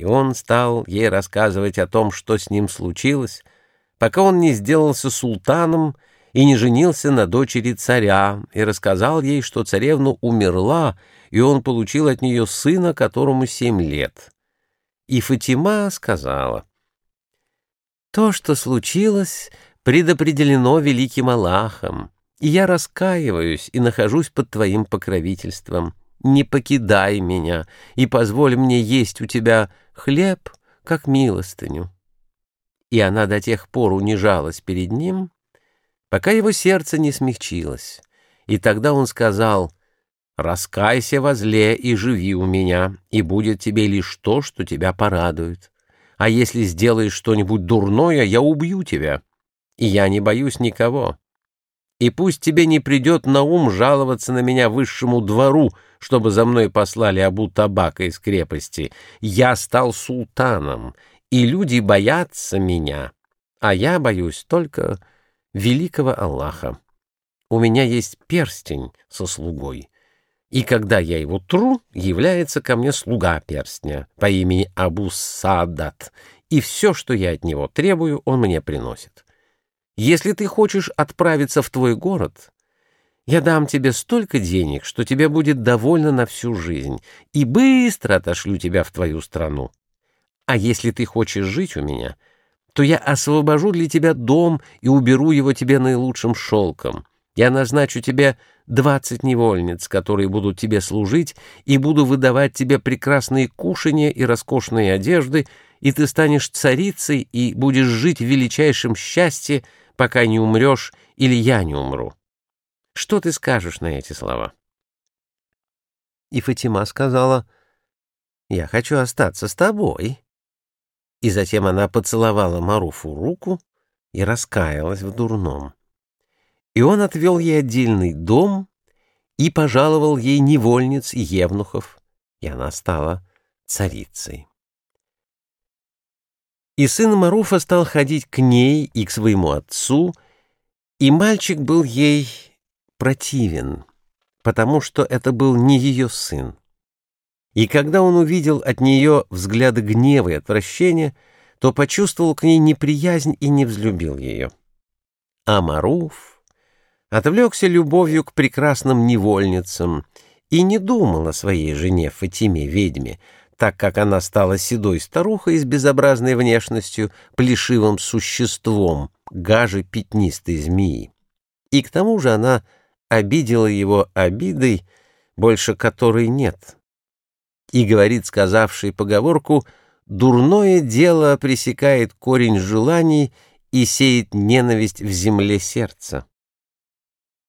И он стал ей рассказывать о том, что с ним случилось, пока он не сделался султаном и не женился на дочери царя, и рассказал ей, что царевна умерла, и он получил от нее сына, которому семь лет. И Фатима сказала, «То, что случилось, предопределено великим Аллахом, и я раскаиваюсь и нахожусь под твоим покровительством. Не покидай меня и позволь мне есть у тебя хлеб, как милостыню». И она до тех пор унижалась перед ним, пока его сердце не смягчилось. И тогда он сказал, «Раскайся во зле и живи у меня, и будет тебе лишь то, что тебя порадует. А если сделаешь что-нибудь дурное, я убью тебя, и я не боюсь никого. И пусть тебе не придет на ум жаловаться на меня высшему двору, чтобы за мной послали Абу Табака из крепости. Я стал султаном, и люди боятся меня, а я боюсь только великого Аллаха. У меня есть перстень со слугой, и когда я его тру, является ко мне слуга перстня по имени Абу Саадат, и все, что я от него требую, он мне приносит. Если ты хочешь отправиться в твой город, я дам тебе столько денег, что тебе будет довольно на всю жизнь, и быстро отошлю тебя в твою страну. А если ты хочешь жить у меня, то я освобожу для тебя дом и уберу его тебе наилучшим шелком. Я назначу тебе двадцать невольниц, которые будут тебе служить, и буду выдавать тебе прекрасные кушанья и роскошные одежды, и ты станешь царицей и будешь жить в величайшем счастье, пока не умрешь или я не умру. Что ты скажешь на эти слова?» И Фатима сказала, «Я хочу остаться с тобой». И затем она поцеловала Маруфу руку и раскаялась в дурном. И он отвел ей отдельный дом и пожаловал ей невольниц и евнухов, и она стала царицей. И сын Маруфа стал ходить к ней и к своему отцу, и мальчик был ей противен, потому что это был не ее сын. И когда он увидел от нее взгляды гнева и отвращения, то почувствовал к ней неприязнь и не взлюбил ее. А Маруф отвлекся любовью к прекрасным невольницам и не думал о своей жене Фатиме-ведьме, так как она стала седой старухой с безобразной внешностью, плешивым существом, гаже пятнистой змеи. И к тому же она обидела его обидой, больше которой нет — и говорит сказавший поговорку «дурное дело пресекает корень желаний и сеет ненависть в земле сердца».